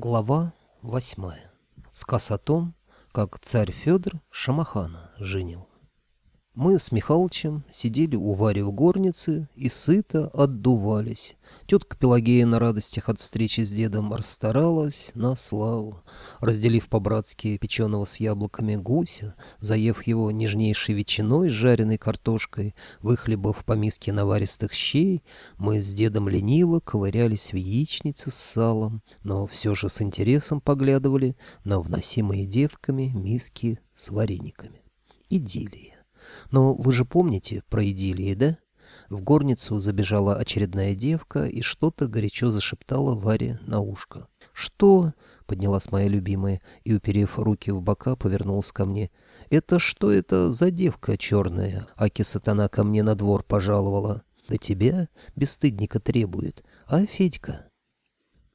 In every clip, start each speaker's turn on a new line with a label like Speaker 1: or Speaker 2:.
Speaker 1: Глава восьмая. Сказ о том, как царь Федор Шамахана женил. Мы с Михалычем сидели у Вари в горнице и сыто отдувались. Тетка Пелагея на радостях от встречи с дедом расстаралась на славу. Разделив по-братски печеного с яблоками гуся, заев его нежнейшей ветчиной с жареной картошкой, выхлебав по миске наваристых щей, мы с дедом лениво ковырялись в яичнице с салом, но все же с интересом поглядывали на вносимые девками миски с варениками. Идиллия. Но вы же помните про идиллии, да? В горницу забежала очередная девка и что-то горячо зашептала Варе на ушко. «Что?» — поднялась моя любимая и, уперев руки в бока, повернулась ко мне. «Это что это за девка черная? Аки сатана ко мне на двор пожаловала. Да тебя бесстыдника требует. А Федька?»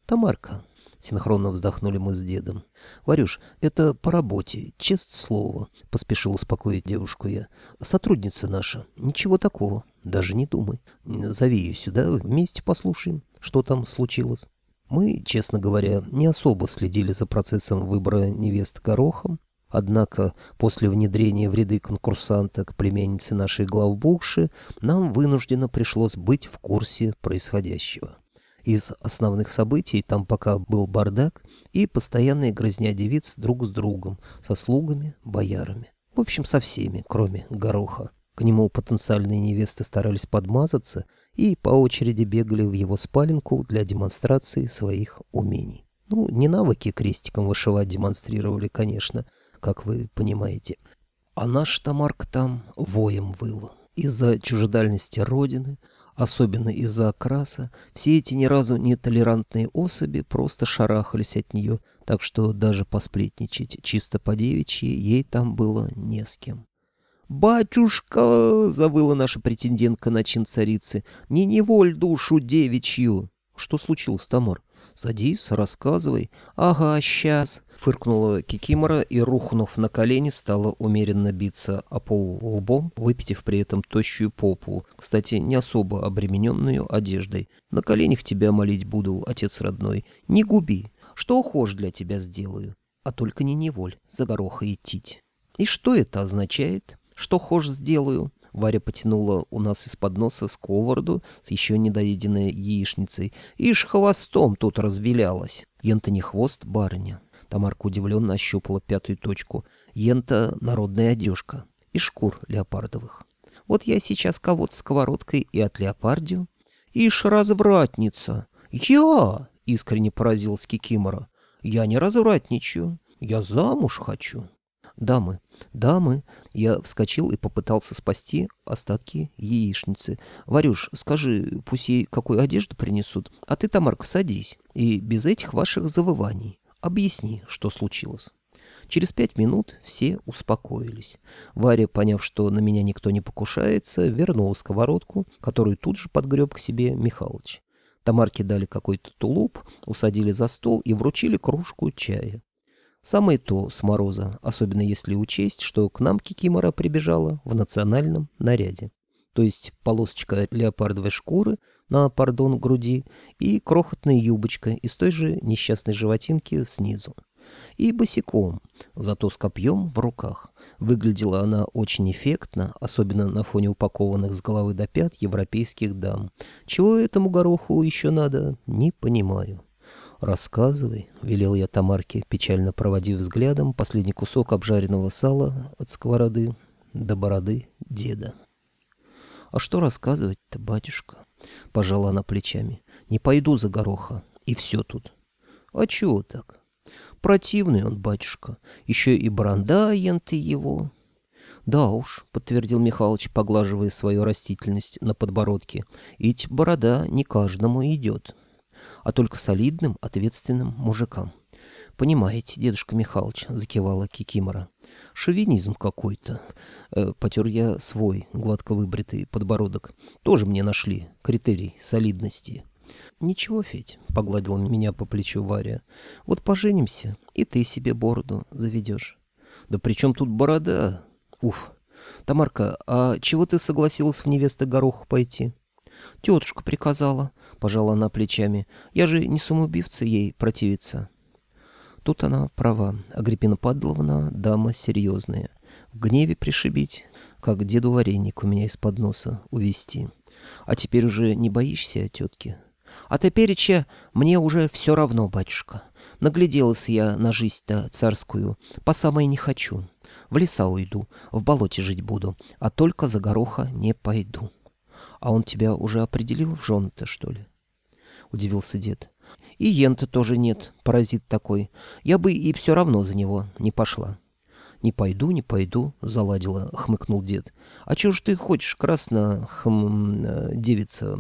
Speaker 1: «Тамарка», Синхронно вздохнули мы с дедом. «Варюш, это по работе, честное слово», — поспешил успокоить девушку я. «Сотрудница наша. Ничего такого. Даже не думай. Зови ее сюда, вместе послушаем, что там случилось». Мы, честно говоря, не особо следили за процессом выбора невест горохом, Однако после внедрения в ряды конкурсанток племянницы нашей главбухши нам вынуждено пришлось быть в курсе происходящего. Из основных событий там пока был бардак и постоянная грызня девиц друг с другом, со слугами, боярами. В общем, со всеми, кроме Гороха. К нему потенциальные невесты старались подмазаться и по очереди бегали в его спаленку для демонстрации своих умений. Ну, не навыки крестиком вышивать демонстрировали, конечно, как вы понимаете. А наш Тамарк там воем выл. Из-за чужедальности родины, особенно из-за окраса, все эти ни разу не толерантные особи просто шарахались от нее, так что даже посплетничать чисто по девичьи ей там было не с кем. «Батюшка!» — завыла наша претендентка на чин царицы. «Не неволь душу девичью!» «Что случилось, Тамар?» «Садись, рассказывай». «Ага, сейчас», — фыркнула Кикимора и, рухнув на колени, стала умеренно биться о пол лбом, выпитив при этом тощую попу, кстати, не особо обремененную одеждой. «На коленях тебя молить буду, отец родной. Не губи. Что хошь для тебя сделаю. А только не неволь, за гороха идти. И что это означает? Что хошь сделаю?» Варя потянула у нас из-под носа сковороду с еще недоеденной яичницей. Ишь, хвостом тут развилялась. Ента не хвост, барыня. Тамарка удивленно ощупала пятую точку. Ента — народная одежка. И шкур леопардовых. Вот я сейчас кого-то сковородкой и от леопардию. Ишь, развратница! Я! — искренне поразилась Кикимора. Я не развратничаю. Я замуж хочу. «Дамы, дамы!» Я вскочил и попытался спасти остатки яичницы. «Варюш, скажи, пусть ей какую одежду принесут, а ты, Тамарка, садись, и без этих ваших завываний объясни, что случилось». Через пять минут все успокоились. Варя, поняв, что на меня никто не покушается, вернула сковородку, которую тут же подгреб к себе Михалыч. Тамарке дали какой-то тулуп, усадили за стол и вручили кружку чая. Самое то с мороза, особенно если учесть, что к нам Кикимора прибежала в национальном наряде. То есть полосочка леопардовой шкуры на, пардон, груди и крохотная юбочка из той же несчастной животинки снизу. И босиком, зато с копьем в руках. Выглядела она очень эффектно, особенно на фоне упакованных с головы до пят европейских дам. Чего этому гороху еще надо, не понимаю. «Рассказывай», — велел я Тамарке, печально проводив взглядом последний кусок обжаренного сала от сковороды до бороды деда. «А что рассказывать-то, батюшка?» — пожала она плечами. «Не пойду за гороха, и все тут». «А чего так?» «Противный он, батюшка, еще и баранда енты его». «Да уж», — подтвердил Михалыч, поглаживая свою растительность на подбородке, — «ведь борода не каждому идет» а только солидным, ответственным мужикам. «Понимаете, дедушка Михалыч», — закивала Кикимора. «Шовинизм какой-то». Э, потер я свой гладко выбритый подбородок. «Тоже мне нашли критерий солидности». «Ничего, Федь», — погладила меня по плечу Варя. «Вот поженимся, и ты себе бороду заведешь». «Да при чем тут борода?» «Уф. Тамарка, а чего ты согласилась в невесты гороху пойти?» «Тетушка приказала», — пожала она плечами. «Я же не самоубивца ей противиться». Тут она права. Агриппина Падловна дама серьезная. В гневе пришибить, как деду вареник у меня из-под носа увести. А теперь уже не боишься, тетки? А тепереча мне уже все равно, батюшка. Нагляделась я на жизнь-то царскую, по самой не хочу. В леса уйду, в болоте жить буду, а только за гороха не пойду. А он тебя уже определил в жены-то, что ли? Удивился дед. И ента тоже нет, паразит такой. Я бы и все равно за него не пошла. «Не пойду, не пойду», — заладила, — хмыкнул дед. «А чего ж ты хочешь, красно, хм, э, девица?»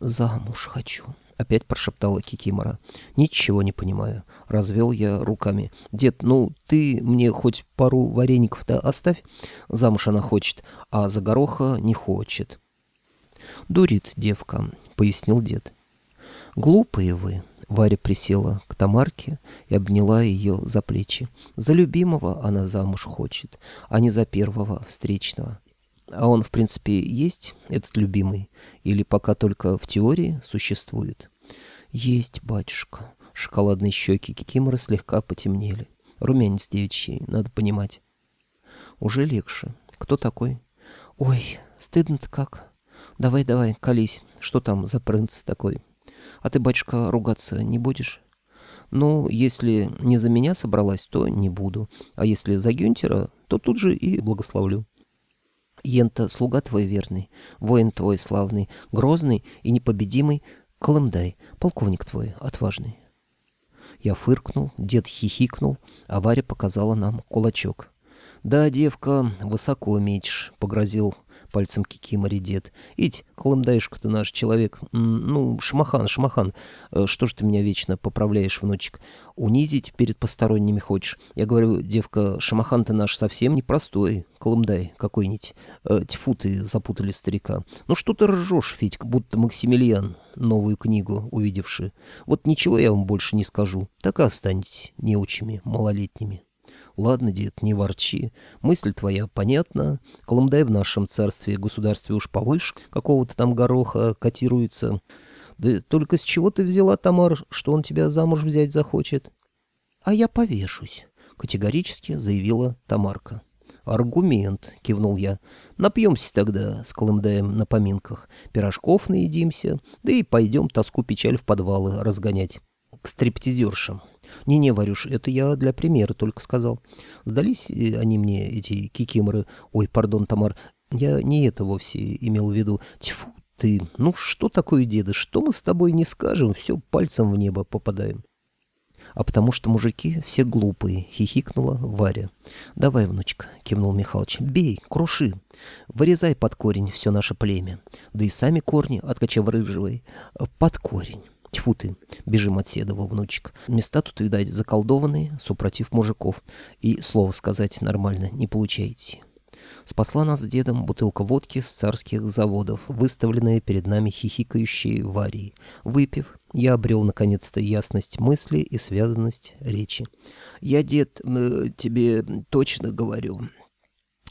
Speaker 1: «Замуж хочу», — опять прошептала Кикимора. «Ничего не понимаю», — развел я руками. «Дед, ну ты мне хоть пару вареников-то оставь. Замуж она хочет, а за гороха не хочет». «Дурит девка», — пояснил дед. «Глупые вы», — Варя присела к Тамарке и обняла ее за плечи. «За любимого она замуж хочет, а не за первого встречного. А он, в принципе, есть, этот любимый, или пока только в теории существует?» «Есть, батюшка». Шоколадные щеки Кикимора слегка потемнели. Румянец девичий, надо понимать. «Уже легче. Кто такой?» «Ой, стыдно-то как. Давай-давай, колись. Что там за принц такой?» А ты, батюшка, ругаться не будешь? Ну, если не за меня собралась, то не буду. А если за Гюнтера, то тут же и благословлю. Ента, слуга твой верный, воин твой славный, грозный и непобедимый, Колымдай, полковник твой отважный. Я фыркнул, дед хихикнул, а Варя показала нам кулачок. «Да, девка, высоко метишь», — погрозил пальцем Кикимори дед. «Ить, колымдаешка-то наш человек. Ну, Шамахан, Шамахан, э, что ж ты меня вечно поправляешь, внучек? Унизить перед посторонними хочешь? Я говорю, девка, Шамахан-то наш совсем непростой. Колымдай какой-нибудь. Э, тьфу ты, запутали старика. Ну что ты ржешь, Федька, будто Максимилиан, новую книгу увидевший. Вот ничего я вам больше не скажу. Так и останетесь неучими, малолетними». Ладно, дед, не ворчи. Мысль твоя понятна. Колымдай в нашем царстве и государстве уж повыше какого-то там гороха котируется. Да только с чего ты взяла, Тамар, что он тебя замуж взять захочет? А я повешусь, категорически заявила Тамарка. «Аргумент», — кивнул я. «Напьемся тогда с Колымдаем на поминках, пирожков наедимся, да и пойдем тоску-печаль в подвалы разгонять. К стриптизершам». «Не-не, Варюш, это я для примера только сказал. Сдались э, они мне, эти кикиморы. Ой, пардон, Тамар, я не это вовсе имел в виду. Тьфу ты, ну что такое, деда, что мы с тобой не скажем, все пальцем в небо попадаем». «А потому что мужики все глупые», — хихикнула Варя. «Давай, внучка», — кивнул Михалыч, — «бей, круши, вырезай под корень все наше племя, да и сами корни откачав рыжевой, под корень». Тьфу ты, бежим от Седова, внучек. Места тут, видать, заколдованные, супротив мужиков. И слово сказать нормально не получаете. Спасла нас с дедом бутылка водки с царских заводов, выставленная перед нами хихикающей Варей. Выпив, я обрел наконец-то ясность мысли и связанность речи. «Я, дед, э, тебе точно говорю,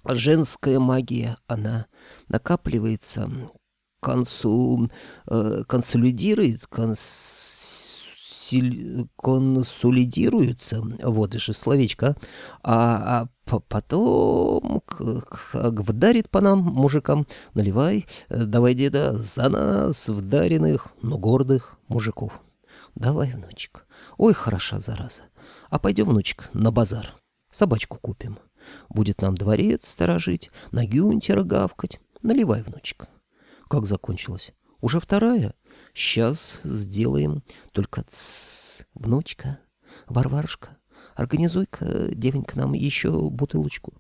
Speaker 1: женская магия, она накапливается, консу, э, консолидирует, консиль, консолидируется, вот же словечко, а, а потом как вдарит по нам, мужикам, наливай, давай, деда, за нас, вдаренных, но гордых мужиков. Давай, внучек. Ой, хороша зараза. А пойдем, внучек, на базар. Собачку купим. Будет нам дворец сторожить, на гюнтера гавкать. Наливай, внучек. Как закончилась? Уже вторая? Сейчас сделаем. Только тссс, внучка, Варварушка, организуй-ка, девенька, нам еще бутылочку.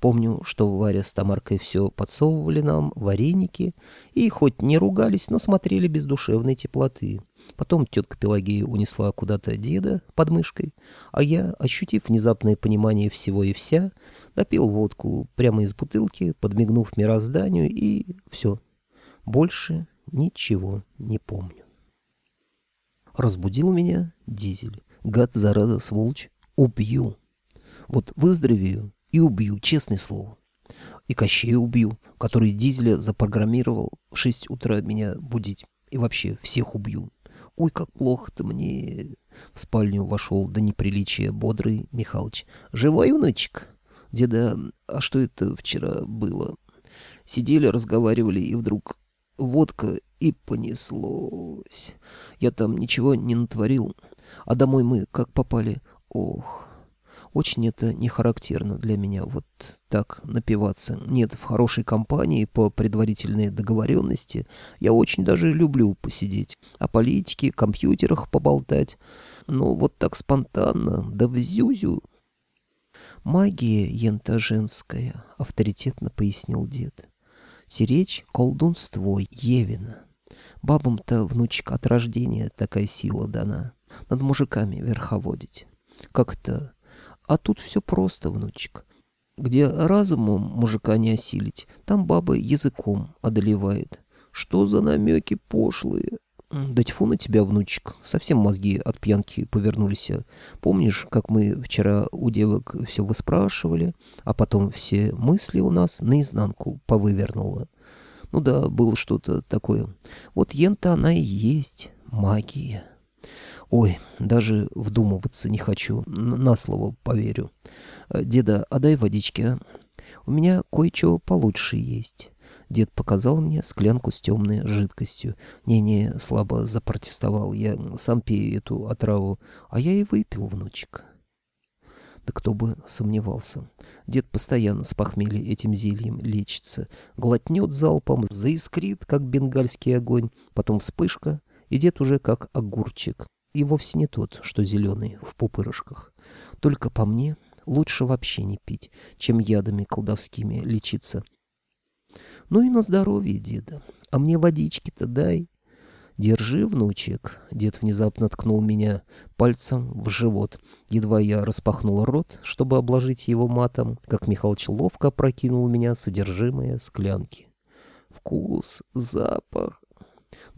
Speaker 1: Помню, что Варя с Тамаркой все подсовывали нам, вареники, и хоть не ругались, но смотрели без душевной теплоты. Потом тетка Пелагея унесла куда-то деда под мышкой, а я, ощутив внезапное понимание всего и вся, допил водку прямо из бутылки, подмигнув мирозданию, и все. Больше ничего не помню. Разбудил меня дизель. Гад, зараза, сволочь. Убью. Вот выздоровею и убью, честное слово. И Кощея убью, который дизеля запрограммировал в шесть утра меня будить. И вообще всех убью. Ой, как плохо-то мне. В спальню вошел до неприличия бодрый Михалыч. «Живой, внучек?» «Деда, а что это вчера было?» Сидели, разговаривали, и вдруг водка и понеслось. Я там ничего не натворил, а домой мы как попали. Ох, очень это не характерно для меня, вот так напиваться. Нет, в хорошей компании, по предварительной договоренности, я очень даже люблю посидеть. О политике, компьютерах поболтать. Но вот так спонтанно, да в зюзю. «Магия ента женская», — авторитетно пояснил дед. «Сиречь колдунство Евина. Бабам-то, внучек, от рождения такая сила дана. Над мужиками верховодить. Как-то а тут все просто, внучек. Где разумом мужика не осилить, там баба языком одолевает. Что за намеки пошлые? Да тьфу на тебя, внучек, совсем мозги от пьянки повернулись. Помнишь, как мы вчера у девок все выспрашивали, а потом все мысли у нас наизнанку повывернуло? Ну да, было что-то такое. Вот ента она и есть магия. Ой, даже вдумываться не хочу, на слово поверю. Э, деда, отдай водички, а? У меня кое-что получше есть. Дед показал мне склянку с темной жидкостью. Не-не, слабо запротестовал. Я сам пью эту отраву, а я и выпил, внучек. Да кто бы сомневался. Дед постоянно с похмелья этим зельем лечится. Глотнет залпом, заискрит, как бенгальский огонь, потом вспышка, и дед уже как огурчик и вовсе не тот, что зеленый, в пупырышках. Только по мне лучше вообще не пить, чем ядами колдовскими лечиться. Ну и на здоровье, деда. А мне водички-то дай. Держи, внучек. Дед внезапно ткнул меня пальцем в живот. Едва я распахнул рот, чтобы обложить его матом, как Михалыч ловко прокинул меня содержимое склянки. Вкус, запах,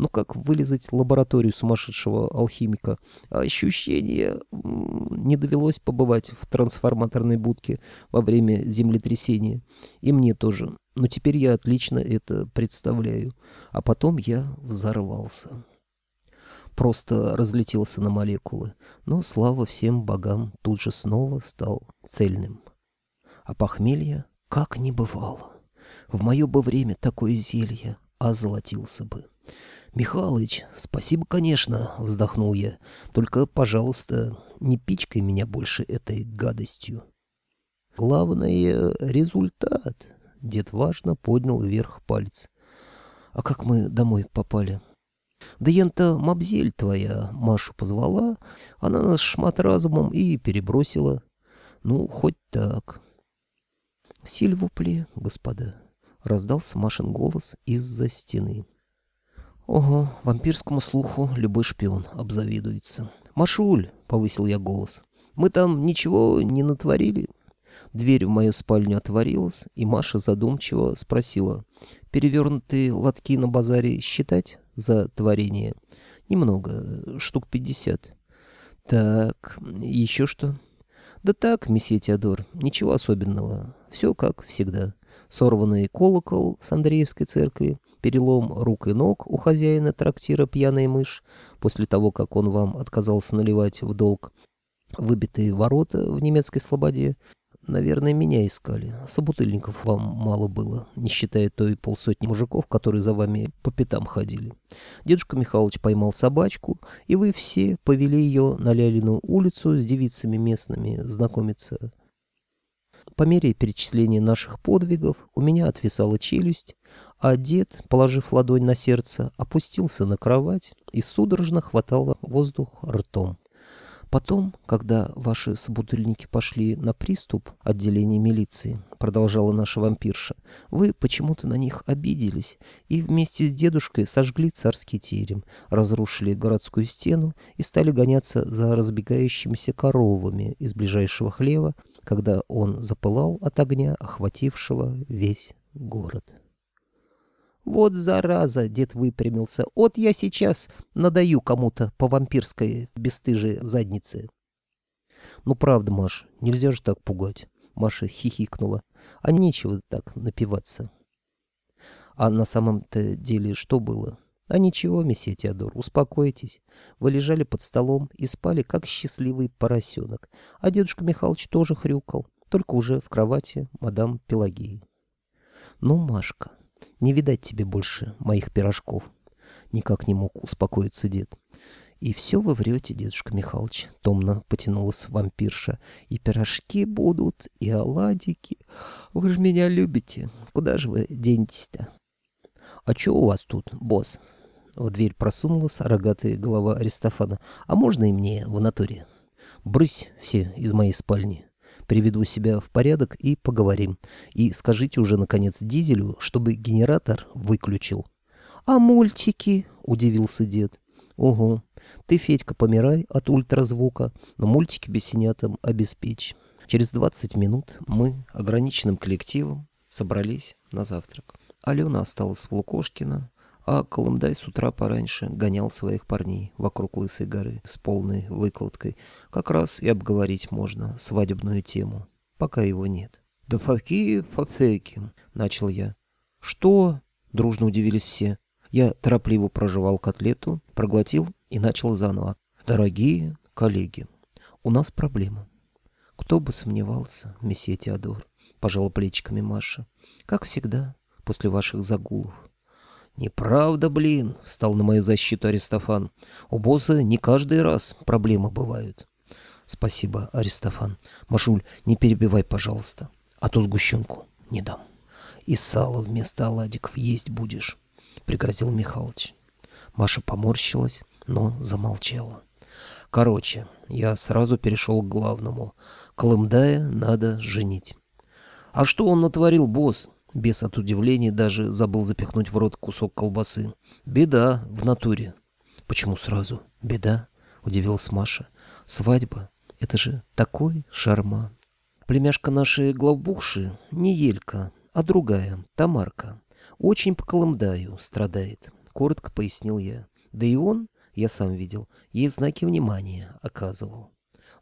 Speaker 1: ну как вылезать лабораторию сумасшедшего алхимика? Ощущение... Не довелось побывать в трансформаторной будке во время землетрясения. И мне тоже. Но теперь я отлично это представляю. А потом я взорвался. Просто разлетелся на молекулы. Но, слава всем богам, тут же снова стал цельным. А похмелья как не бывало. В мое бы время такое зелье озолотился бы. «Михалыч, спасибо, конечно», — вздохнул я. «Только, пожалуйста, не пичкай меня больше этой гадостью». «Главное — результат», — дед важно поднял вверх палец. «А как мы домой попали?» «Да ента мабзель твоя Машу позвала, она нас шмат разумом и перебросила. Ну, хоть так». «Сильвупле, господа», — раздался Машин голос из-за стены. Ого, вампирскому слуху любой шпион обзавидуется. «Машуль!» — повысил я голос. «Мы там ничего не натворили?» Дверь в мою спальню отворилась, и Маша задумчиво спросила. «Перевернутые лотки на базаре считать за творение?» «Немного, штук пятьдесят». «Так, еще что?» «Да так, месье Теодор, ничего особенного. Все как всегда. Сорванный колокол с Андреевской церкви, перелом рук и ног у хозяина трактира «Пьяная мышь» после того, как он вам отказался наливать в долг, выбитые ворота в немецкой слободе. Наверное, меня искали. Собутыльников вам мало было, не считая той полсотни мужиков, которые за вами по пятам ходили. Дедушка Михалыч поймал собачку, и вы все повели ее на Лялину улицу с девицами местными знакомиться. По мере перечисления наших подвигов у меня отвисала челюсть, а дед, положив ладонь на сердце, опустился на кровать и судорожно хватал воздух ртом. Потом, когда ваши собутыльники пошли на приступ отделения милиции, продолжала наша вампирша, вы почему-то на них обиделись и вместе с дедушкой сожгли царский терем, разрушили городскую стену и стали гоняться за разбегающимися коровами из ближайшего хлева, когда он запылал от огня, охватившего весь город. «Вот зараза!» — дед выпрямился. «Вот я сейчас надаю кому-то по вампирской бесстыжей заднице». «Ну правда, Маш, нельзя же так пугать». Маша хихикнула. «А нечего так напиваться». «А на самом-то деле что было?» А ничего, месье Теодор, успокойтесь. Вы лежали под столом и спали, как счастливый поросенок. А дедушка Михалыч тоже хрюкал, только уже в кровати мадам Пелагеи. Ну, Машка, не видать тебе больше моих пирожков. Никак не мог успокоиться дед. «И все вы врете, дедушка Михалыч», — томно потянулась вампирша. «И пирожки будут, и оладики. Вы же меня любите. Куда же вы денетесь-то?» «А что у вас тут, босс?» В дверь просунулась рогатая голова Аристофана. «А можно и мне в натуре?» «Брысь все из моей спальни. Приведу себя в порядок и поговорим. И скажите уже, наконец, Дизелю, чтобы генератор выключил». «А мультики?» — удивился дед. «Угу. Ты, Федька, помирай от ультразвука, но мультики бесенятам обеспечь». Через 20 минут мы, ограниченным коллективом, собрались на завтрак. Алена осталась в Лукошкино, а Колымдай с утра пораньше гонял своих парней вокруг Лысой горы с полной выкладкой. Как раз и обговорить можно свадебную тему, пока его нет. «Да какие фафеки!» — начал я. «Что?» — дружно удивились все. Я торопливо прожевал котлету, проглотил и начал заново. «Дорогие коллеги, у нас проблема». «Кто бы сомневался, месье Теодор», — пожала плечиками Маша. «Как всегда, после ваших загулов».
Speaker 2: «Неправда, блин!» — встал на мою защиту Аристофан. «У босса не каждый раз проблемы бывают».
Speaker 1: «Спасибо, Аристофан. Машуль, не перебивай, пожалуйста, а то сгущенку не дам. И сало вместо оладиков есть будешь» пригрозил Михалыч. Маша поморщилась, но замолчала. Короче, я сразу перешел к главному. Колымдая надо женить.
Speaker 2: «А что он натворил, босс?»
Speaker 1: Бес от удивления даже забыл запихнуть в рот кусок колбасы.
Speaker 2: «Беда в натуре».
Speaker 1: «Почему сразу? Беда?» — удивилась Маша. «Свадьба — это же такой шарман». Племяшка нашей главбухши не Елька, а другая, Тамарка. Очень по Колымдаю страдает, коротко пояснил я. Да и он, я сам видел, ей знаки внимания оказывал.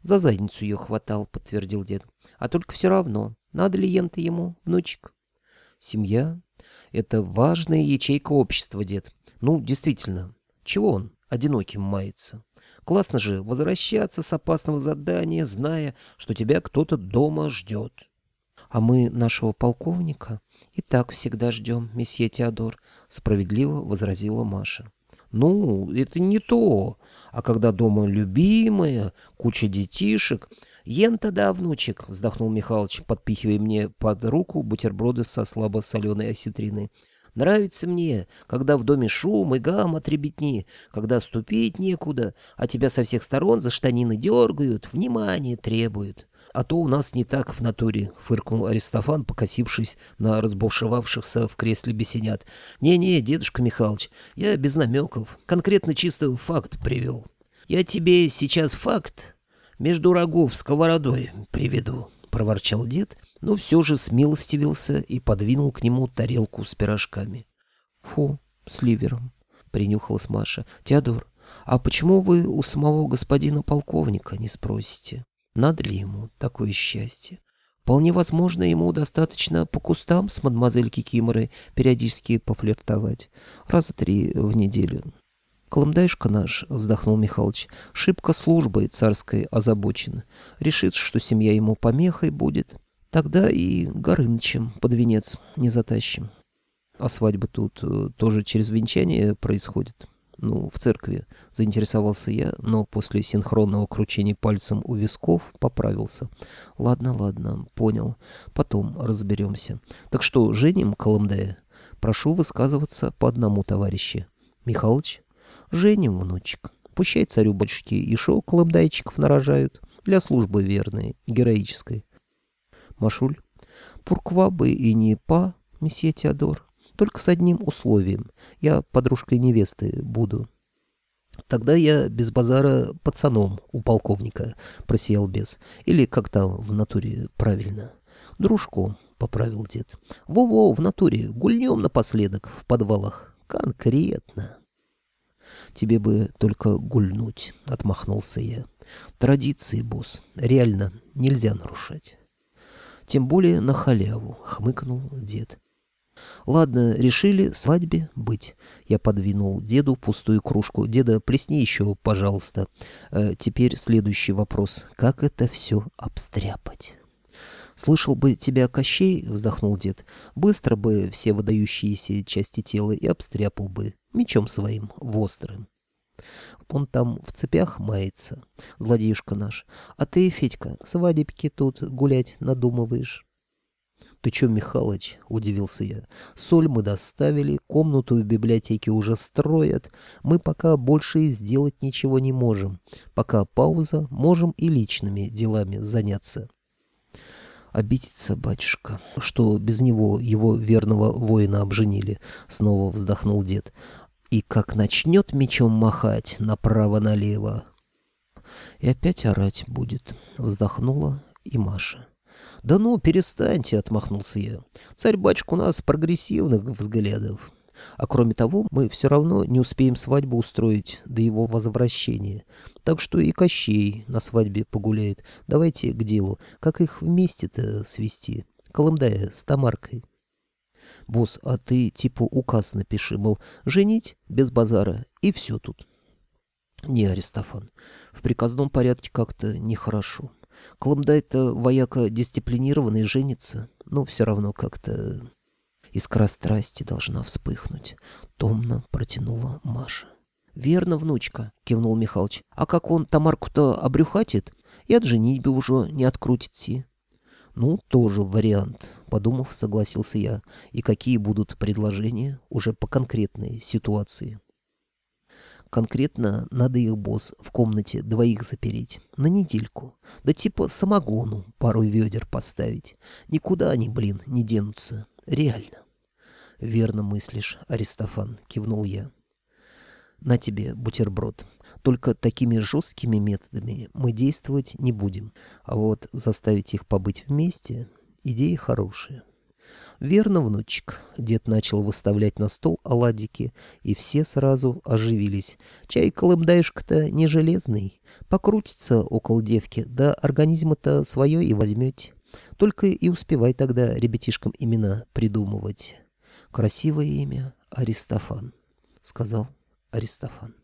Speaker 1: За задницу ее хватал, подтвердил дед. А только все равно, надо ли ента ему, внучек? Семья — это важная ячейка общества, дед. Ну, действительно, чего он одиноким мается? Классно же возвращаться с опасного задания, зная, что тебя кто-то дома ждет. А мы нашего полковника «И так всегда ждем, месье Теодор», — справедливо возразила Маша. «Ну, это не то. А когда дома любимая, куча детишек...» «Ен-то да, внучек», — вздохнул Михалыч, подпихивая мне под руку бутерброды со слабо-соленой осетриной. «Нравится мне, когда в доме шум и гам от ребятни, когда ступить некуда, а тебя со всех сторон за штанины дергают, внимание требуют». А то у нас не так в натуре, — фыркнул Аристофан, покосившись на разбушевавшихся в кресле бесенят. Не-не, дедушка Михалыч, я без намеков, конкретно чисто факт привел. Я тебе сейчас факт между рогов сковородой приведу, — проворчал дед, но все же смилостивился и подвинул к нему тарелку с пирожками. — Фу, с ливером, — принюхалась Маша. — Теодор, а почему вы у самого господина полковника не спросите? Надо ли ему такое счастье? Вполне возможно, ему достаточно по кустам с мадемуазель Кикиморой периодически пофлиртовать. Раза три в неделю. Колымдаюшка наш, вздохнул Михалыч, шибко службой царской озабочен. Решит, что семья ему помехой будет. Тогда и Горынычем под венец не затащим. А свадьба тут э, тоже через венчание происходит ну, в церкви, заинтересовался я, но после синхронного кручения пальцем у висков поправился. Ладно, ладно, понял. Потом разберемся. Так что, женим Колымдая? Прошу высказываться по одному, товарищи. Михалыч? Женим, внучек. Пущай царю большки и шоу колымдайчиков нарожают. Для службы верной, героической. Машуль? Пурква бы и не па, месье Теодор. Только с одним условием. Я подружкой невесты буду. Тогда я без базара пацаном у полковника просиял без. Или как там в натуре правильно. Дружком, поправил дед. Во-во, в натуре, гульнем напоследок в подвалах. Конкретно. Тебе бы только гульнуть, отмахнулся я. Традиции, босс, реально нельзя нарушать. Тем более на халяву, хмыкнул дед.
Speaker 2: Ладно, решили свадьбе быть. Я подвинул деду пустую кружку. Деда, плесни еще, пожалуйста. Э, теперь следующий вопрос. Как это все обстряпать? «Слышал бы тебя Кощей», — вздохнул дед, — «быстро бы все выдающиеся части тела и обстряпал бы мечом своим, вострым». Он там в цепях мается, злодеюшка наш. А ты, Федька, свадебки тут гулять надумываешь. «Ты чё, Михалыч?» — удивился я. «Соль мы доставили, комнату в библиотеке уже строят. Мы пока больше и сделать ничего не можем. Пока пауза, можем и личными делами заняться». «Обидится батюшка, что без него его верного воина обженили», — снова вздохнул дед. «И как начнет мечом махать направо-налево...» «И опять орать будет», — вздохнула и Маша. «Да ну, перестаньте», — отмахнулся я. «Царь-батюшка у нас прогрессивных взглядов. А кроме того, мы все равно не успеем свадьбу устроить до его возвращения. Так что и Кощей на свадьбе погуляет. Давайте к делу. Как их вместе-то свести? Колымдая с Тамаркой». «Босс, а ты типа указ напиши, мол, женить без базара, и все тут». «Не, Аристофан, в приказном порядке как-то нехорошо. Колымдай-то вояка дисциплинированный женится, но все равно как-то искра страсти должна вспыхнуть. Томно протянула Маша. «Верно, внучка», — кивнул Михалыч. «А как он Тамарку-то обрюхатит, и от женитьбы уже не открутится». «Ну, тоже вариант», — подумав, согласился я. «И какие будут предложения уже по конкретной ситуации?» Конкретно надо их, босс, в комнате двоих запереть. На недельку. Да типа самогону пару ведер поставить. Никуда они, блин, не денутся. Реально. Верно мыслишь, Аристофан, кивнул я. На тебе бутерброд. Только такими жесткими методами мы действовать не будем. А вот заставить их побыть вместе — идея хорошая. «Верно, внучек». Дед начал выставлять на стол оладики, и все сразу оживились. «Чай колымдаешка-то не железный. Покрутится около девки, да организма-то свое и возьмете. Только и успевай тогда ребятишкам имена придумывать». «Красивое имя — Аристофан», — сказал Аристофан.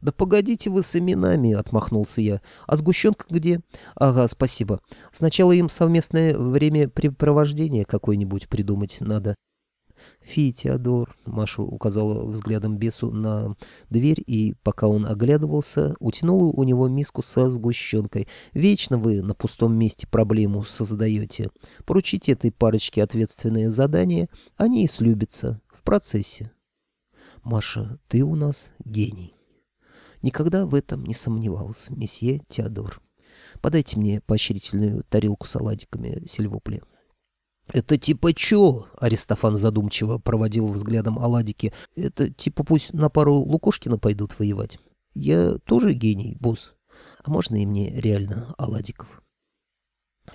Speaker 2: «Да погодите вы с именами», — отмахнулся я. «А сгущенка где?» «Ага, спасибо. Сначала им совместное времяпрепровождение какое-нибудь придумать надо». «Фи, Теодор», — Маша указала взглядом бесу на дверь, и, пока он оглядывался, утянула у него миску со сгущенкой. «Вечно вы на пустом месте проблему создаете. Поручите этой парочке ответственное задание, они и слюбятся в процессе». «Маша, ты у нас гений». Никогда в этом не сомневался, месье Теодор. Подайте мне поощрительную тарелку с оладиками, сильвупле. «Это типа чё?» — Аристофан задумчиво проводил взглядом оладики. «Это типа пусть на пару Лукошкина пойдут воевать. Я тоже гений, босс. А можно и мне реально оладиков?»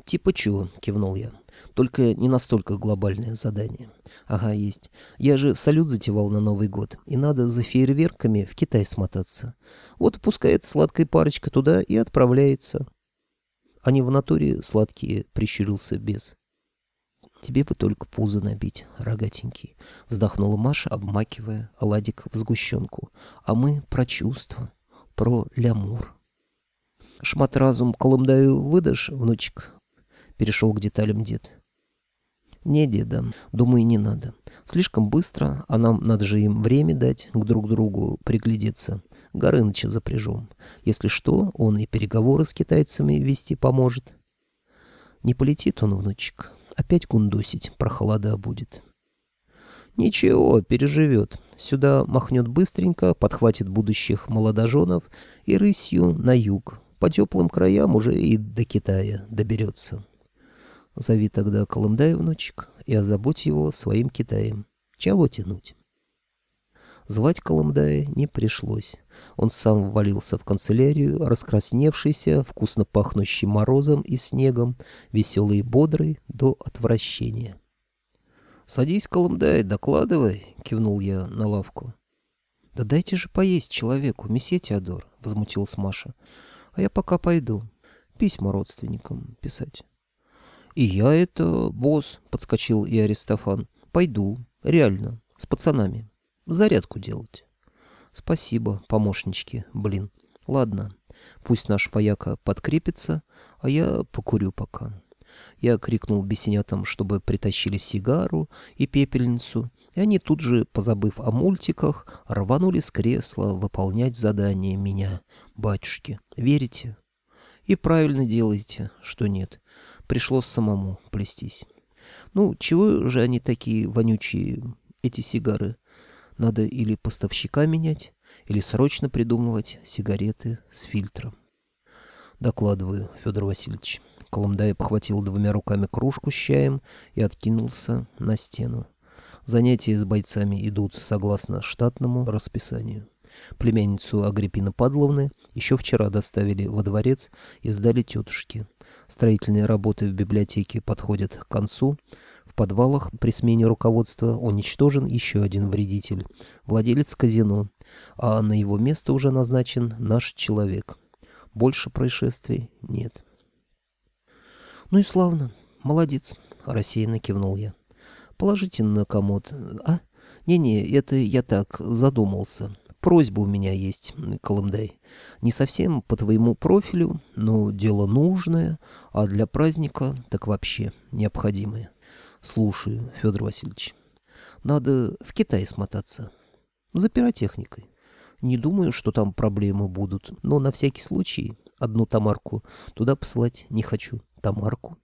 Speaker 2: «Типа чего?» — кивнул я. «Только не настолько глобальное задание». «Ага, есть. Я же салют затевал на Новый год, и надо за фейерверками в Китай смотаться. Вот пускай эта сладкая парочка туда и отправляется». «Они в натуре сладкие», — прищурился бес. «Тебе бы только пузо набить, рогатенький», — вздохнула Маша, обмакивая оладик в сгущенку. «А мы про чувства, про лямур». «Шмат разум Колымдаю выдашь, внучек?» перешел к деталям дед. «Не, деда, думаю, не надо. Слишком быстро, а нам надо же им время дать к друг другу приглядеться. Горыныча запряжем. Если что, он и переговоры с китайцами вести поможет. Не полетит он, внучек. Опять кундосить, прохлада будет». «Ничего, переживет. Сюда махнет быстренько, подхватит будущих молодоженов и рысью на юг. По теплым краям уже и до Китая доберется». Зови тогда Колымдая внучек и озаботь его своим Китаем. Чего тянуть? Звать Колымдая не пришлось. Он сам ввалился в канцелярию, раскрасневшийся, вкусно пахнущий морозом и снегом, веселый и бодрый до отвращения. «Садись, Колымдай, докладывай», — кивнул я на лавку. «Да дайте же поесть человеку, месье Теодор», — возмутилась Маша. «А я пока пойду письма родственникам писать». «И я это, босс», — подскочил и Аристофан. Пойду, реально, с пацанами. Зарядку делать. Спасибо, помощнички, блин. Ладно, пусть наш вояка подкрепится, а я покурю пока. Я крикнул бесенятам, чтобы притащили сигару и пепельницу, и они тут же, позабыв о мультиках, рванули с кресла выполнять задание меня. Батюшки, верите? И правильно делаете, что нет. Пришлось самому плестись. Ну, чего же они такие вонючие, эти сигары? Надо или поставщика менять, или срочно придумывать сигареты с фильтром. Докладываю, Федор Васильевич. Колымдай обхватил двумя руками кружку с чаем и откинулся на стену. Занятия с бойцами идут согласно штатному расписанию. Племянницу Агриппины Падловны еще вчера доставили во дворец и сдали тетушке. Строительные работы в библиотеке подходят к концу. В подвалах при смене руководства уничтожен еще один вредитель, владелец казино, а на его место уже назначен наш человек. Больше происшествий нет. «Ну и славно. Молодец», — рассеянно кивнул я. «Положите на комод. А? Не-не, это я так задумался. Просьба у меня есть, Колымдай. Не совсем по твоему профилю, но дело нужное, а для праздника так вообще необходимое. Слушаю, Федор Васильевич. Надо в Китай смотаться. За пиротехникой. Не думаю, что там проблемы будут, но на всякий случай одну Тамарку туда посылать не хочу. Тамарку?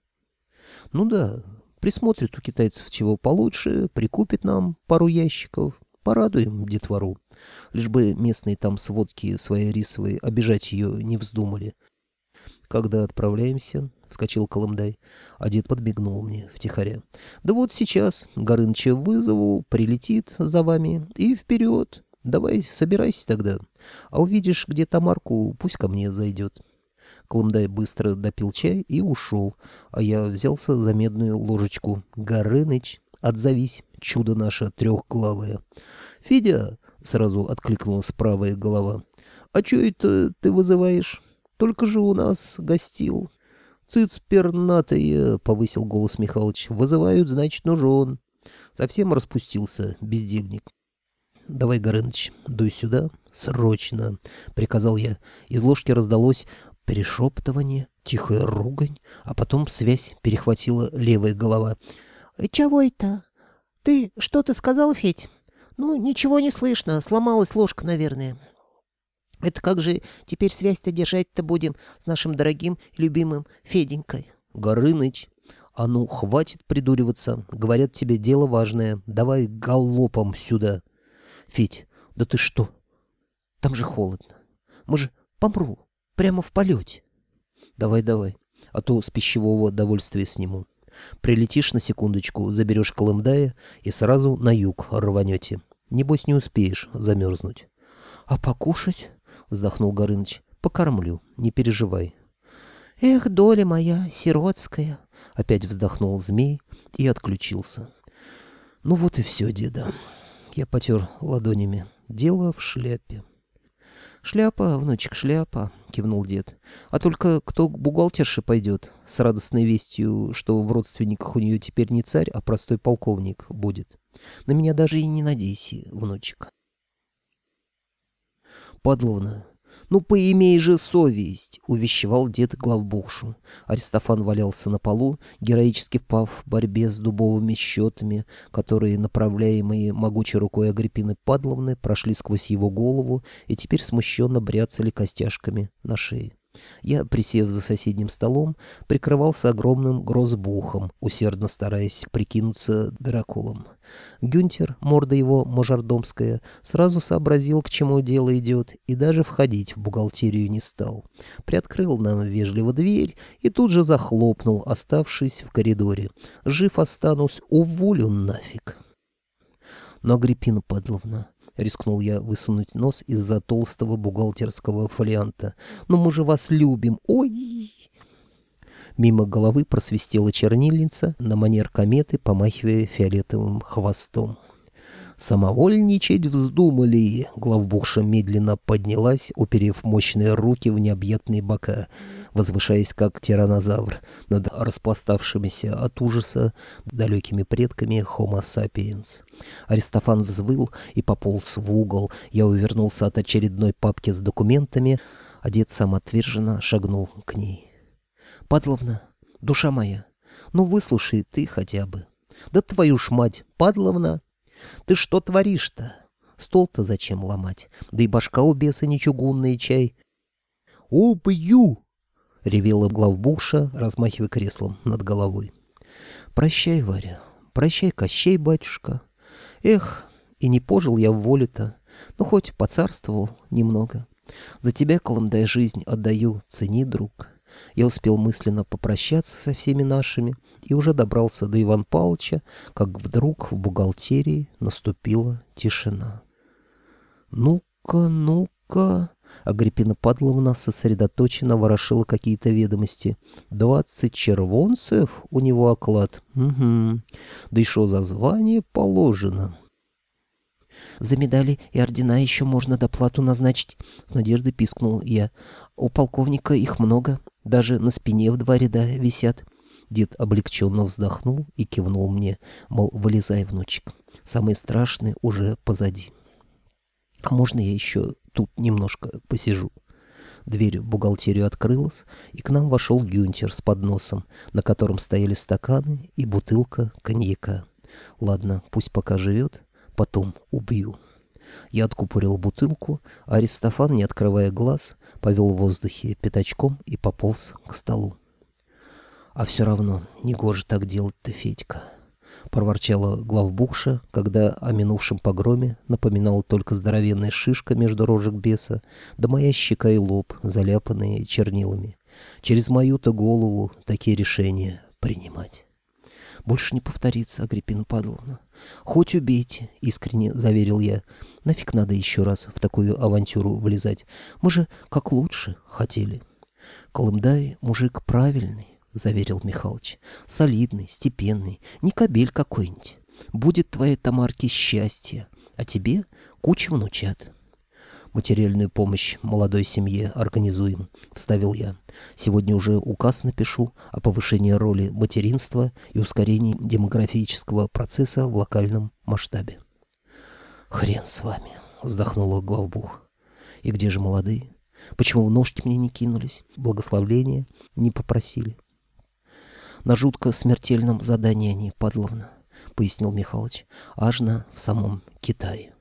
Speaker 2: Ну да, присмотрит у китайцев чего получше, прикупит нам пару ящиков, порадуем детвору. Лишь бы местные там сводки свои рисовые обижать ее не вздумали. Когда отправляемся, — вскочил Колымдай, а дед подбегнул мне втихаря. Да вот сейчас Горыныча вызову, прилетит за вами и вперед. Давай, собирайся тогда. А увидишь, где Тамарку, пусть ко мне зайдет. Колымдай быстро допил чай и ушел, а я взялся за медную ложечку. «Горыныч, отзовись, чудо наше трехглавое!» «Федя!» — сразу откликнулась правая голова. «А чё это ты вызываешь? Только же у нас гостил». «Цыц пернатая!» — повысил голос Михалыч. «Вызывают, значит, нужен». Совсем распустился бездельник. «Давай, Горыныч, дуй сюда, срочно!» — приказал я. Из ложки раздалось Перешептывание, тихая ругань, а потом связь перехватила левая голова.
Speaker 3: «Э, «Чего это? Ты что-то сказал, Федь?» «Ну, ничего не слышно, сломалась ложка, наверное». «Это как же теперь связь-то держать-то будем с нашим дорогим любимым Феденькой?»
Speaker 2: «Горыныч, а ну, хватит придуриваться. Говорят, тебе дело важное. Давай галопом сюда». «Федь, да ты что? Там же холодно. Мы же помру. Прямо в полете. Давай, давай, а то с пищевого довольствия сниму. Прилетишь на секундочку, заберешь Колымдая и сразу на юг рванете. Небось не успеешь замерзнуть. — А покушать? — вздохнул Горыныч. — Покормлю, не переживай.
Speaker 3: — Эх, доля моя сиротская!
Speaker 2: — опять вздохнул змей и отключился. — Ну вот и все, деда. Я потер ладонями. Дело в шляпе. — «Шляпа, внучек, шляпа», — кивнул дед. «А только кто к бухгалтерше пойдет с радостной вестью, что в родственниках у нее теперь не царь, а простой полковник будет? На меня даже и не надейся, внучек». «Подловно, «Ну, поимей же совесть!» — увещевал дед главбухшу. Аристофан валялся на полу, героически пав в борьбе с дубовыми счетами, которые, направляемые могучей рукой Агриппины Падловны, прошли сквозь его голову и теперь смущенно бряцали костяшками на шее. Я, присев за соседним столом, прикрывался огромным грозбухом, усердно стараясь прикинуться дракулом. Гюнтер, морда его мажордомская, сразу сообразил, к чему дело идет, и даже входить в бухгалтерию не стал. Приоткрыл нам вежливо дверь и тут же захлопнул, оставшись в коридоре. Жив останусь, уволю нафиг. Но Агриппина Падловна — рискнул я высунуть нос из-за толстого бухгалтерского фолианта. «Но мы же вас любим! Ой!» Мимо головы просвистела чернильница на манер кометы, помахивая фиолетовым хвостом. Самовольничать вздумали. Главбухша медленно поднялась, уперев мощные руки в необъятные бока, возвышаясь как тиранозавр над распластавшимися от ужаса далекими предками Homo sapiens. Аристофан взвыл и пополз в угол. Я увернулся от очередной папки с документами, а дед самоотверженно шагнул к ней. «Падловна, душа моя, ну выслушай ты хотя бы. Да твою ж мать, Падловна, ты что творишь-то? Стол-то зачем ломать? Да и башка у беса не чугунный чай. «Убью!» — ревела главбуша, размахивая креслом над головой. «Прощай, Варя, прощай, Кощей, батюшка. Эх, и не пожил я в воле-то, ну хоть поцарствовал немного. За тебя, Колымдай, жизнь отдаю, цени, друг». Я успел мысленно попрощаться со всеми нашими и уже добрался до Иван Павловича, как вдруг в бухгалтерии наступила тишина. «Ну-ка, ну-ка...» Агриппина Падловна сосредоточенно ворошила какие-то ведомости. «Двадцать червонцев у него оклад? Угу. Да и что за звание положено?»
Speaker 3: За медали и ордена еще можно доплату назначить, — с надеждой пискнул я. У полковника их много, даже на спине в два ряда висят. Дед облегченно вздохнул и кивнул мне, мол, вылезай, внучек. Самое страшное уже позади. А можно я еще тут немножко посижу? Дверь в бухгалтерию открылась, и к нам вошел Гюнтер с подносом, на котором стояли стаканы и бутылка коньяка. Ладно, пусть пока живет, потом убью. Я откупорил бутылку, а Аристофан, не открывая глаз, повел в воздухе пятачком и пополз к столу. «А все равно не гоже так делать-то, Федька», — проворчала главбухша, когда о минувшем погроме напоминала только здоровенная шишка между рожек беса, да моя щека и лоб, заляпанные чернилами. Через мою-то голову такие решения принимать. Больше не повторится, Агриппина Павловна. Хоть убейте, искренне заверил я. Нафиг надо еще раз в такую авантюру влезать. Мы же как лучше хотели. Колымдай мужик правильный, заверил Михалыч. Солидный, степенный, не кобель какой-нибудь. Будет твоей Тамарке счастье, а тебе куча внучат материальную помощь молодой семье организуем», — вставил я. «Сегодня уже указ напишу о повышении роли материнства и ускорении демографического процесса в локальном масштабе». «Хрен с вами», — вздохнула главбух. «И где же молодые? Почему в ножки мне не кинулись? Благословления не попросили?» «На жутко смертельном задании они, подловно», — пояснил Михалыч. «Аж на в самом Китае».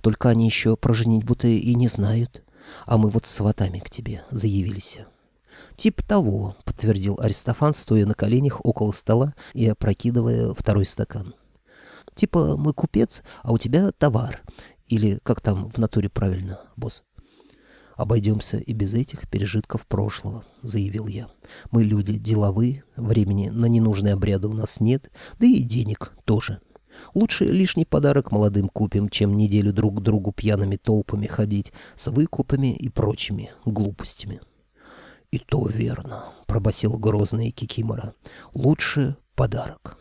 Speaker 3: Только они еще про женитьбу-то и не знают. А мы вот с сватами к тебе заявились. «Тип того», — подтвердил Аристофан, стоя на коленях около стола и опрокидывая второй стакан. «Типа мы купец, а у тебя товар. Или как там в натуре правильно, босс?» «Обойдемся и без этих пережитков прошлого», — заявил я. «Мы люди деловые, времени на ненужные обряды у нас нет, да и денег тоже. Лучше лишний подарок молодым купим, чем неделю друг к другу пьяными толпами ходить с выкупами и прочими глупостями. — И то верно, — пробасил грозный Кикимора. — Лучше подарок.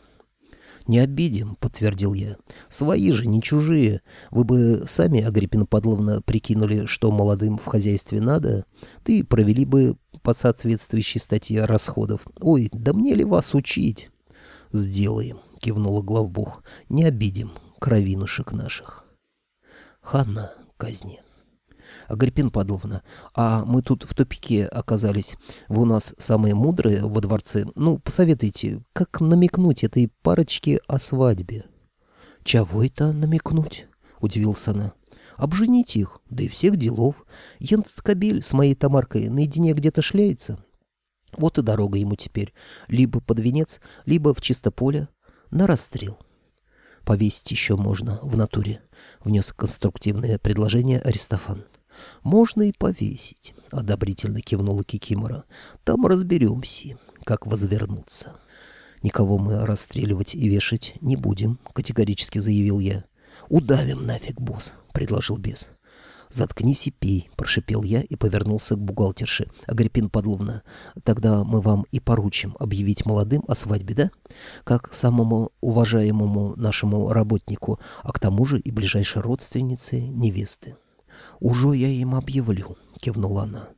Speaker 3: — Не обидим, — подтвердил я. — Свои же, не чужие. Вы бы сами, Агриппина Падловна, прикинули, что молодым в хозяйстве надо, да и провели бы по соответствующей статье расходов. Ой, да мне ли вас учить? — Сделаем, — кивнула главбух. — Не обидим кровинушек наших. Ханна казни. Агриппин Падловна, а мы тут в тупике оказались. Вы у нас самые мудрые во дворце. Ну, посоветуйте, как намекнуть этой парочке о свадьбе? — Чего это намекнуть? — удивился она. — Обженить их, да и всех делов. Янт Кабель с моей Тамаркой наедине где-то шляется. Вот и дорога ему теперь. Либо под венец, либо в чисто поле на расстрел. Повесить еще можно в натуре, внес конструктивное предложение Аристофан. Можно и повесить, одобрительно кивнула Кикимора. Там разберемся, как возвернуться. Никого мы расстреливать и вешать не будем, категорически заявил я. Удавим нафиг, босс, предложил бес.
Speaker 2: «Заткнись и пей», — прошипел я и повернулся к бухгалтерше. «Агриппина Подловна, тогда мы вам и поручим объявить молодым о свадьбе, да? Как самому уважаемому нашему работнику, а к тому же и ближайшей родственнице невесты». «Уже я им объявлю», — кивнула она.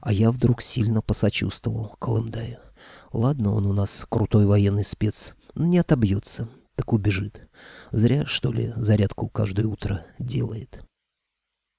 Speaker 2: А я вдруг сильно посочувствовал Колымдаю. «Ладно, он у нас крутой военный спец, не отобьется, так убежит. Зря, что ли, зарядку каждое утро делает».